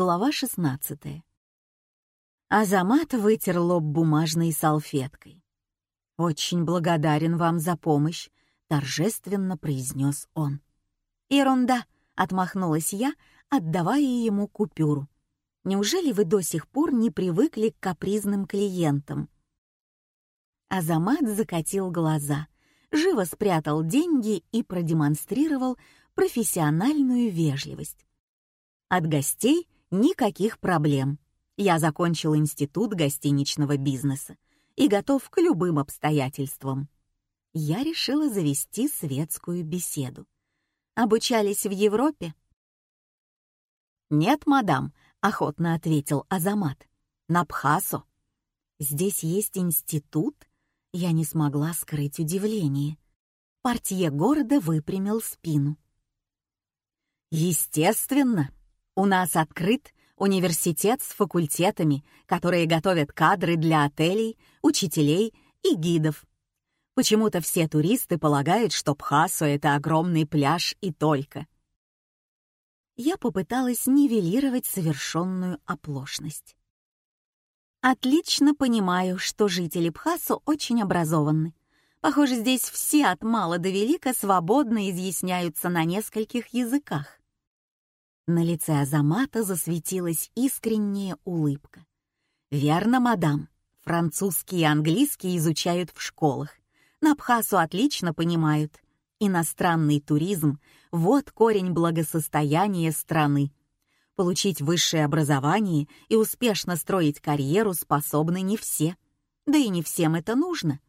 Глава 16. Азамат вытер лоб бумажной салфеткой. «Очень благодарен вам за помощь», — торжественно произнес он. «Ерунда», — отмахнулась я, отдавая ему купюру. «Неужели вы до сих пор не привыкли к капризным клиентам?» Азамат закатил глаза, живо спрятал деньги и продемонстрировал профессиональную вежливость. От гостей никаких проблем. Я закончил институт гостиничного бизнеса и готов к любым обстоятельствам. Я решила завести светскую беседу. Обучались в Европе? «Нет, мадам», — охотно ответил Азамат. «На Бхасо. Здесь есть институт?» Я не смогла скрыть удивление. Портье города выпрямил спину. Естественно, у нас открыт университет с факультетами, которые готовят кадры для отелей, учителей и гидов. Почему-то все туристы полагают, что Пхасо — это огромный пляж и только. Я попыталась нивелировать совершенную оплошность. Отлично понимаю, что жители Пхасо очень образованы. Похоже, здесь все от мала до велика свободно изъясняются на нескольких языках. На лице Азамата засветилась искренняя улыбка. «Верно, мадам. Французский и английский изучают в школах. На Абхазу отлично понимают. Иностранный туризм — вот корень благосостояния страны. Получить высшее образование и успешно строить карьеру способны не все. Да и не всем это нужно.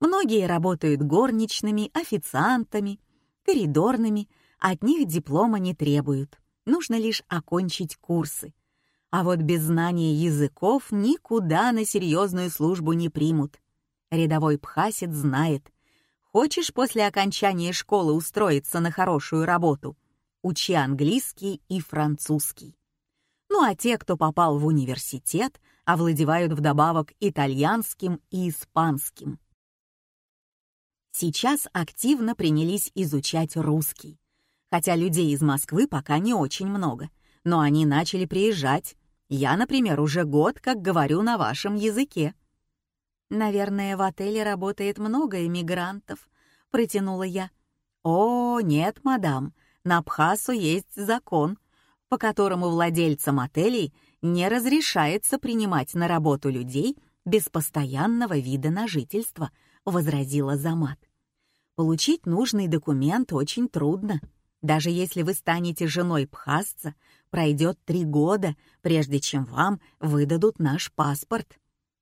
Многие работают горничными, официантами, коридорными, от них диплома не требуют нужно лишь окончить курсы. А вот без знания языков никуда на серьезную службу не примут. Рядовой пхасит знает. Хочешь после окончания школы устроиться на хорошую работу? Учи английский и французский. Ну а те, кто попал в университет, овладевают вдобавок итальянским и испанским. Сейчас активно принялись изучать русский хотя людей из Москвы пока не очень много, но они начали приезжать. Я, например, уже год как говорю на вашем языке». «Наверное, в отеле работает много иммигрантов», — протянула я. «О, нет, мадам, на Абхазу есть закон, по которому владельцам отелей не разрешается принимать на работу людей без постоянного вида на жительство», — возразила Замат. «Получить нужный документ очень трудно. Даже если вы станете женой Пхасца, пройдет три года, прежде чем вам выдадут наш паспорт.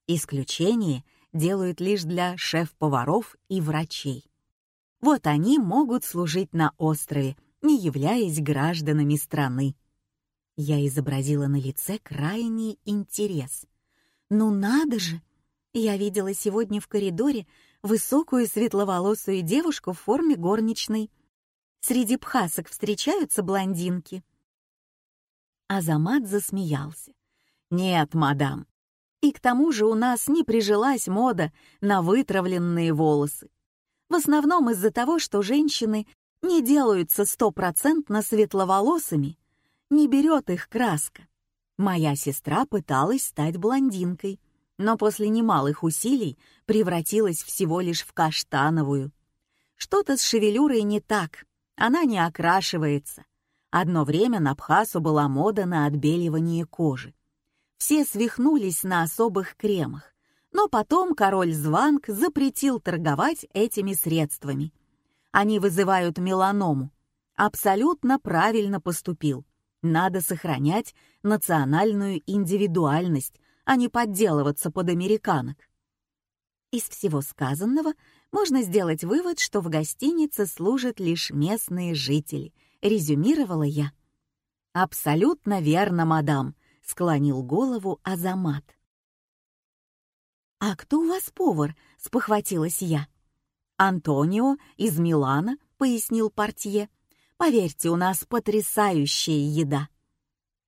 Исключение делают лишь для шеф-поваров и врачей. Вот они могут служить на острове, не являясь гражданами страны. Я изобразила на лице крайний интерес. «Ну надо же! Я видела сегодня в коридоре высокую светловолосую девушку в форме горничной — Среди пхасок встречаются блондинки?» Азамат засмеялся. «Нет, мадам. И к тому же у нас не прижилась мода на вытравленные волосы. В основном из-за того, что женщины не делаются стопроцентно светловолосыми, не берет их краска. Моя сестра пыталась стать блондинкой, но после немалых усилий превратилась всего лишь в каштановую. Что-то с шевелюрой не так, она не окрашивается. Одно время на Бхасу была мода на отбеливание кожи. Все свихнулись на особых кремах, но потом король Званг запретил торговать этими средствами. Они вызывают меланому. Абсолютно правильно поступил. Надо сохранять национальную индивидуальность, а не подделываться под американок. Из всего сказанного можно сделать вывод, что в гостинице служат лишь местные жители, резюмировала я. Абсолютно верно, мадам, склонил голову Азамат. А кто у вас повар? спохватилась я. Антонио из Милана, пояснил портье. Поверьте, у нас потрясающая еда.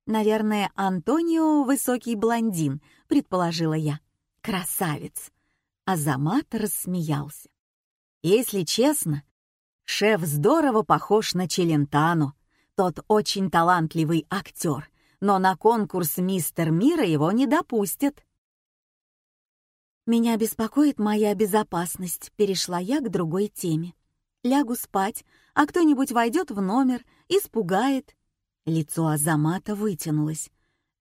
Наверное, Антонио высокий блондин, предположила я. Красавец. Азамат рассмеялся. Если честно, шеф здорово похож на Челентано. Тот очень талантливый актер, но на конкурс «Мистер Мира» его не допустят. «Меня беспокоит моя безопасность», — перешла я к другой теме. «Лягу спать, а кто-нибудь войдет в номер, испугает». Лицо Азамата вытянулось.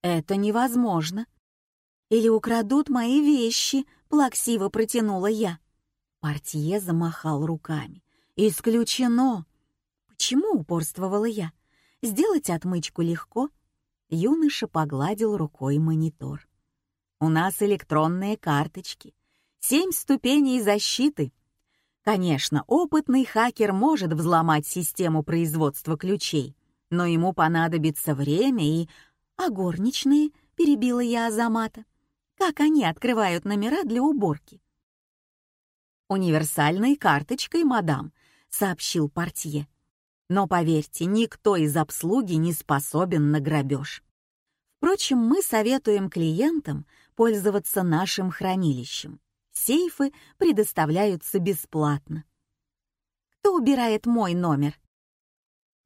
«Это невозможно». «Или украдут мои вещи», — плаксиво протянула я. Портье замахал руками. «Исключено!» «Почему?» — упорствовала я. «Сделать отмычку легко». Юноша погладил рукой монитор. У нас электронные карточки. Семь ступеней защиты. Конечно, опытный хакер может взломать систему производства ключей, но ему понадобится время и... А горничные, перебила я Азамата. Как они открывают номера для уборки? «Универсальной карточкой, мадам», — сообщил портье. «Но поверьте, никто из обслуги не способен на грабеж. Впрочем, мы советуем клиентам пользоваться нашим хранилищем. Сейфы предоставляются бесплатно. Кто убирает мой номер?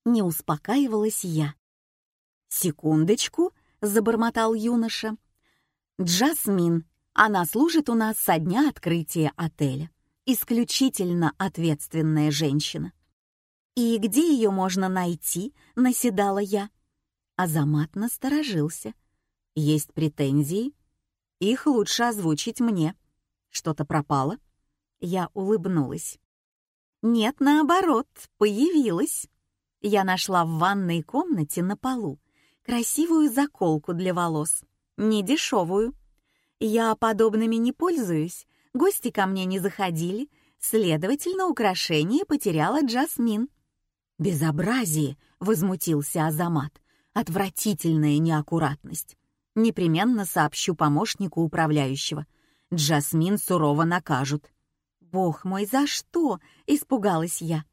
Не успокаивалась я. «Секундочку», — забормотал юноша. «Джасмин, она служит у нас со дня открытия отеля. Исключительно ответственная женщина». «И где ее можно найти?» — наседала я. Азамат насторожился. «Есть претензии?» Их лучше озвучить мне. Что-то пропало?» Я улыбнулась. «Нет, наоборот, появилась». Я нашла в ванной комнате на полу красивую заколку для волос, не дешевую. Я подобными не пользуюсь, гости ко мне не заходили, следовательно, украшение потеряла Джасмин. «Безобразие!» — возмутился Азамат. «Отвратительная неаккуратность. Непременно сообщу помощнику управляющего. Джасмин сурово накажут. «Бог мой, за что?» — испугалась я.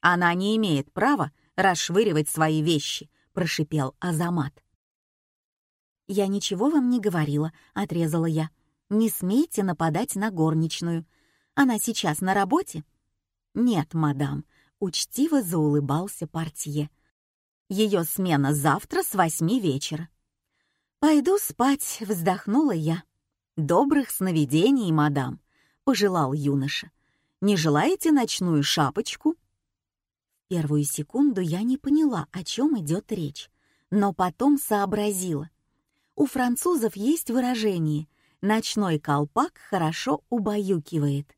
«Она не имеет права расшвыривать свои вещи», — прошипел Азамат. «Я ничего вам не говорила», — отрезала я. «Не смейте нападать на горничную. Она сейчас на работе?» «Нет, мадам», — учтиво заулыбался портье. «Ее смена завтра с восьми вечера». «Пойду спать», — вздохнула я. «Добрых сновидений, мадам», — пожелал юноша. «Не желаете ночную шапочку?» Первую секунду я не поняла, о чем идет речь, но потом сообразила. У французов есть выражение «ночной колпак хорошо убаюкивает».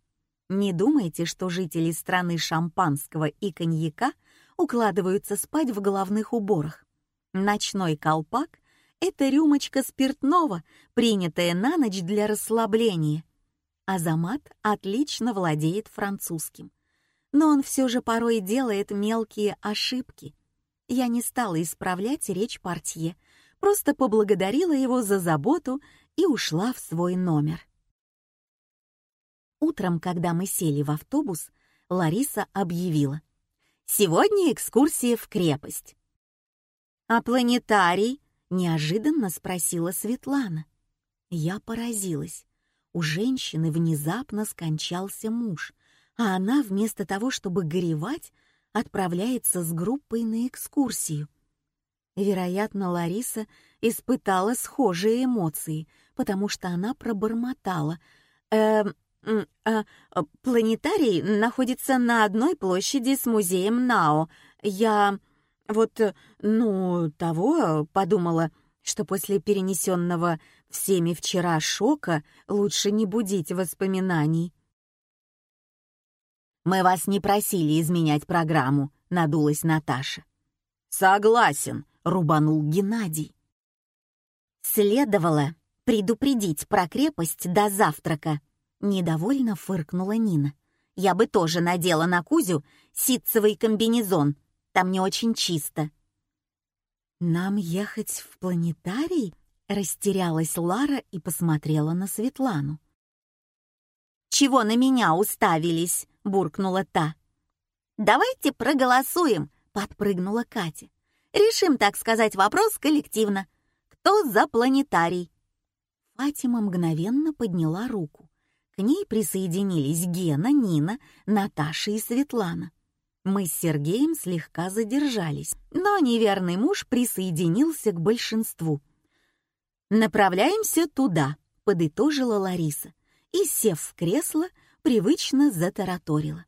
Не думайте, что жители страны шампанского и коньяка укладываются спать в головных уборах. Ночной колпак это рюмочка спиртного, принятая на ночь для расслабления. Азамат отлично владеет французским. Но он все же порой делает мелкие ошибки. Я не стала исправлять речь портье, просто поблагодарила его за заботу и ушла в свой номер. Утром, когда мы сели в автобус, Лариса объявила. «Сегодня экскурсия в крепость». «А планетарий?» Неожиданно спросила Светлана. Я поразилась. У женщины внезапно скончался муж, а она вместо того, чтобы горевать, отправляется с группой на экскурсию. Вероятно, Лариса испытала схожие эмоции, потому что она пробормотала. «Э, э, «Планетарий находится на одной площади с музеем Нао. Я...» Вот, э, ну, того подумала, что после перенесенного всеми вчера шока лучше не будить воспоминаний. «Мы вас не просили изменять программу», — надулась Наташа. «Согласен», — рубанул Геннадий. «Следовало предупредить про крепость до завтрака», — недовольно фыркнула Нина. «Я бы тоже надела на Кузю ситцевый комбинезон, там не очень чисто». «Нам ехать в планетарий?» — растерялась Лара и посмотрела на Светлану. «Чего на меня уставились?» — буркнула та. «Давайте проголосуем», — подпрыгнула Катя. «Решим, так сказать, вопрос коллективно. Кто за планетарий?» Фатима мгновенно подняла руку. К ней присоединились Гена, Нина, Наташа и Светлана. Мы с Сергеем слегка задержались, но неверный муж присоединился к большинству. «Направляемся туда», — подытожила Лариса, и, сев в кресло, привычно затараторила.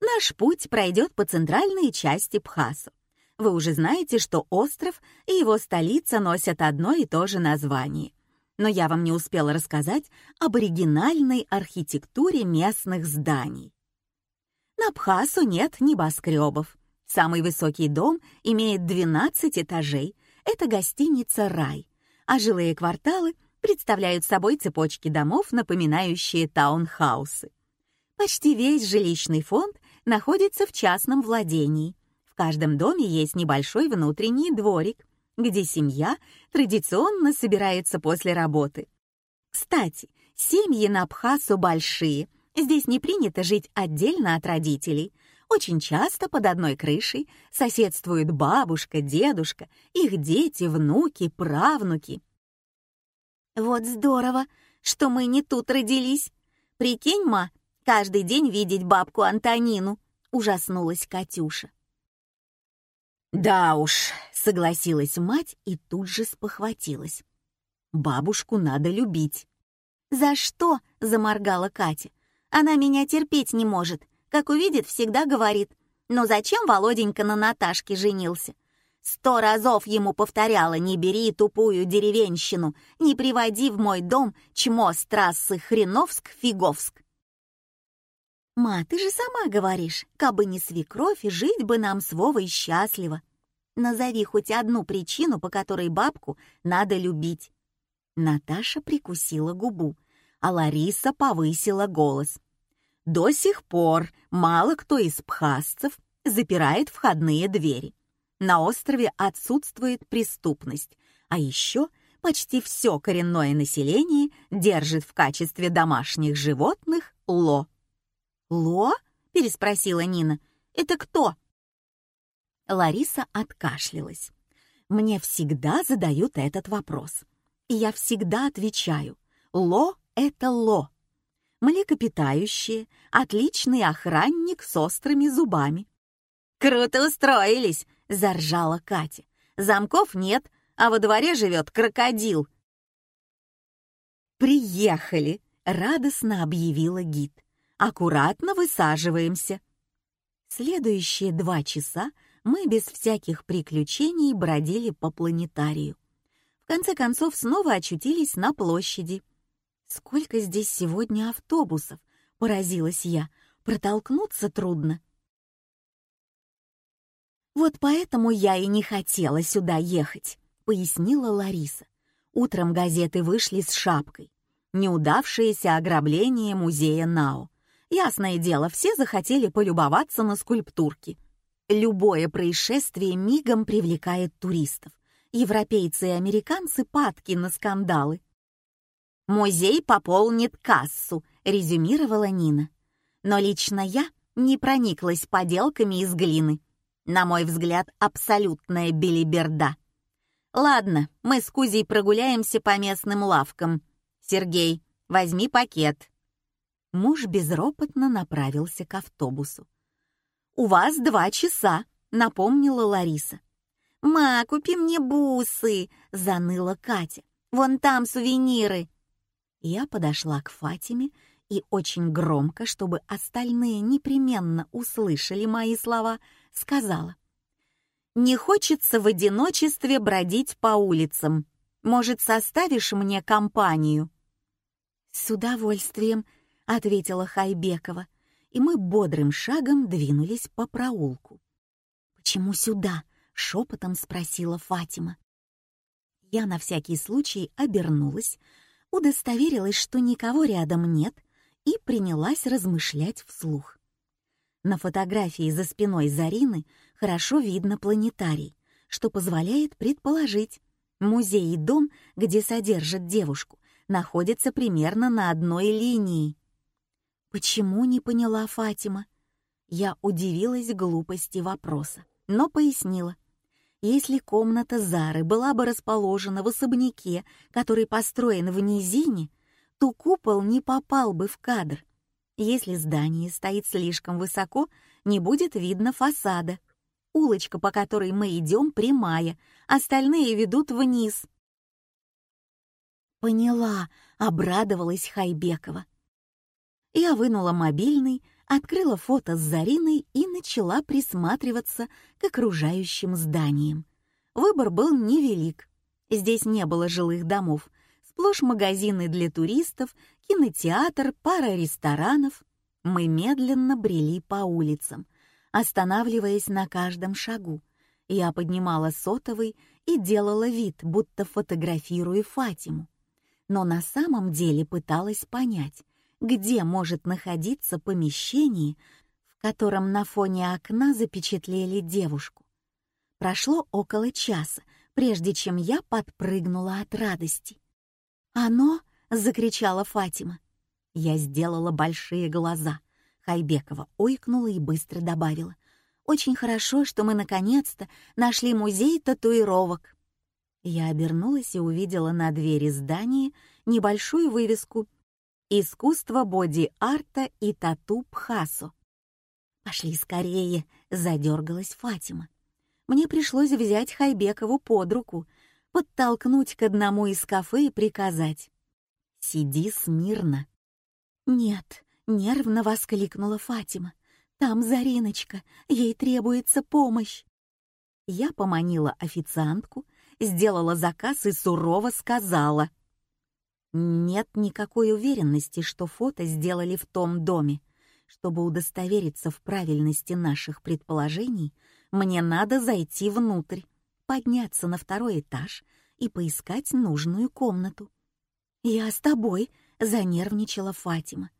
«Наш путь пройдет по центральной части Пхасу. Вы уже знаете, что остров и его столица носят одно и то же название. Но я вам не успела рассказать об оригинальной архитектуре местных зданий. На Абхазу нет небоскребов. Самый высокий дом имеет 12 этажей. Это гостиница «Рай», а жилые кварталы представляют собой цепочки домов, напоминающие таунхаусы. Почти весь жилищный фонд находится в частном владении. В каждом доме есть небольшой внутренний дворик, где семья традиционно собирается после работы. Кстати, семьи на Абхазу большие — Здесь не принято жить отдельно от родителей. Очень часто под одной крышей соседствуют бабушка, дедушка, их дети, внуки, правнуки. «Вот здорово, что мы не тут родились. Прикинь, ма, каждый день видеть бабку Антонину», — ужаснулась Катюша. «Да уж», — согласилась мать и тут же спохватилась. «Бабушку надо любить». «За что?» — заморгала Катя. Она меня терпеть не может. Как увидит, всегда говорит. Но зачем Володенька на Наташке женился? Сто разов ему повторяла, не бери тупую деревенщину, не приводи в мой дом чмо с трассы Хреновск-Фиговск. «Ма, ты же сама говоришь, кабы не свекровь, жить бы нам с Вовой счастливо. Назови хоть одну причину, по которой бабку надо любить». Наташа прикусила губу, а Лариса повысила голос. До сих пор мало кто из пхасцев запирает входные двери. На острове отсутствует преступность, а еще почти все коренное население держит в качестве домашних животных ло. «Ло?» — переспросила Нина. «Это кто?» Лариса откашлялась. «Мне всегда задают этот вопрос. И я всегда отвечаю. Ло — это ло млекопитающее, отличный охранник с острыми зубами. «Круто устроились!» — заржала Катя. «Замков нет, а во дворе живет крокодил». «Приехали!» — радостно объявила гид. «Аккуратно высаживаемся». Следующие два часа мы без всяких приключений бродили по планетарию. В конце концов снова очутились на площади — Сколько здесь сегодня автобусов? Поразилась я. Протолкнуться трудно. Вот поэтому я и не хотела сюда ехать, пояснила Лариса. Утром газеты вышли с шапкой. Неудавшееся ограбление музея Нао. Ясное дело, все захотели полюбоваться на скульптурки. Любое происшествие мигом привлекает туристов. Европейцы и американцы падки на скандалы. «Музей пополнит кассу», — резюмировала Нина. «Но лично я не прониклась поделками из глины. На мой взгляд, абсолютная белиберда. Ладно, мы с Кузей прогуляемся по местным лавкам. Сергей, возьми пакет». Муж безропотно направился к автобусу. «У вас два часа», — напомнила Лариса. «Ма, купи мне бусы», — заныла Катя. «Вон там сувениры». Я подошла к Фатиме и очень громко, чтобы остальные непременно услышали мои слова, сказала. «Не хочется в одиночестве бродить по улицам. Может, составишь мне компанию?» «С удовольствием», — ответила Хайбекова, и мы бодрым шагом двинулись по проулку. «Почему сюда?» — шепотом спросила Фатима. Я на всякий случай обернулась, удостоверилась, что никого рядом нет, и принялась размышлять вслух. На фотографии за спиной Зарины хорошо видно планетарий, что позволяет предположить, музей и дом, где содержат девушку, находятся примерно на одной линии. Почему не поняла Фатима? Я удивилась глупости вопроса, но пояснила. Если комната Зары была бы расположена в особняке, который построен в низине, то купол не попал бы в кадр. Если здание стоит слишком высоко, не будет видно фасада. Улочка, по которой мы идем, прямая, остальные ведут вниз. Поняла, обрадовалась Хайбекова. Я вынула мобильный, открыла фото с Зариной и начала присматриваться к окружающим зданиям. Выбор был невелик. Здесь не было жилых домов, сплошь магазины для туристов, кинотеатр, пара ресторанов. Мы медленно брели по улицам, останавливаясь на каждом шагу. Я поднимала сотовый и делала вид, будто фотографирую Фатиму. Но на самом деле пыталась понять, где может находиться помещение, в котором на фоне окна запечатлели девушку. Прошло около часа, прежде чем я подпрыгнула от радости. «Оно!» — закричала Фатима. Я сделала большие глаза. Хайбекова ойкнула и быстро добавила. «Очень хорошо, что мы наконец-то нашли музей татуировок». Я обернулась и увидела на двери здания небольшую вывеску «Искусство боди-арта и тату-пхасо». «Пошли скорее», — задергалась Фатима. Мне пришлось взять Хайбекову под руку, подтолкнуть к одному из кафе и приказать. «Сиди смирно». «Нет», — нервно воскликнула Фатима. «Там Зариночка, ей требуется помощь». Я поманила официантку, сделала заказ и сурово сказала — нет никакой уверенности, что фото сделали в том доме. Чтобы удостовериться в правильности наших предположений, мне надо зайти внутрь, подняться на второй этаж и поискать нужную комнату. «Я с тобой», — занервничала Фатима.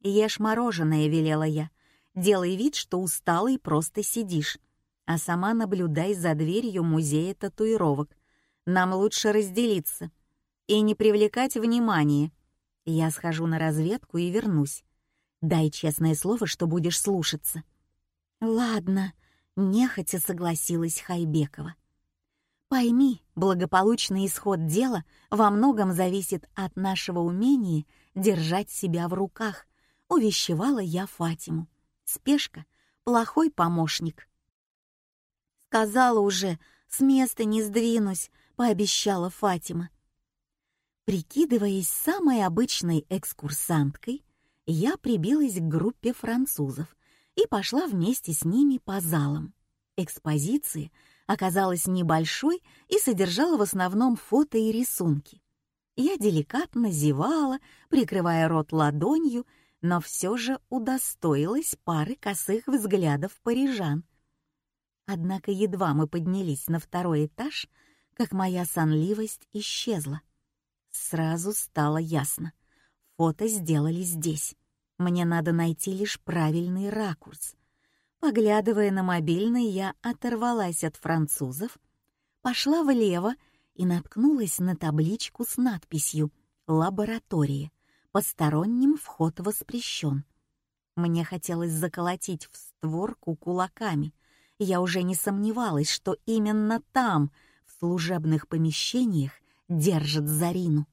«Ешь мороженое», — велела я. «Делай вид, что устала и просто сидишь, а сама наблюдай за дверью музея татуировок. Нам лучше разделиться и не привлекать внимания. Я схожу на разведку и вернусь. Дай честное слово, что будешь слушаться». «Ладно», — нехотя согласилась Хайбекова. «Пойми, благополучный исход дела во многом зависит от нашего умения держать себя в руках», — увещевала я Фатиму. «Спешка — плохой помощник». «Сказала уже, с места не сдвинусь», — пообещала Фатима. Прикидываясь самой обычной экскурсанткой, я прибилась к группе французов и пошла вместе с ними по залам. Экспозиция оказалась небольшой и содержала в основном фото и рисунки. Я деликатно зевала, прикрывая рот ладонью, но все же удостоилась пары косых взглядов парижан. Однако едва мы поднялись на второй этаж, как моя сонливость исчезла. Сразу стало ясно. Фото сделали здесь. Мне надо найти лишь правильный ракурс. Поглядывая на мобильный, я оторвалась от французов, пошла влево и наткнулась на табличку с надписью «Лаборатория. Посторонним вход воспрещен». Мне хотелось заколотить в створку кулаками. Я уже не сомневалась, что именно там, в служебных помещениях, держит Зарину.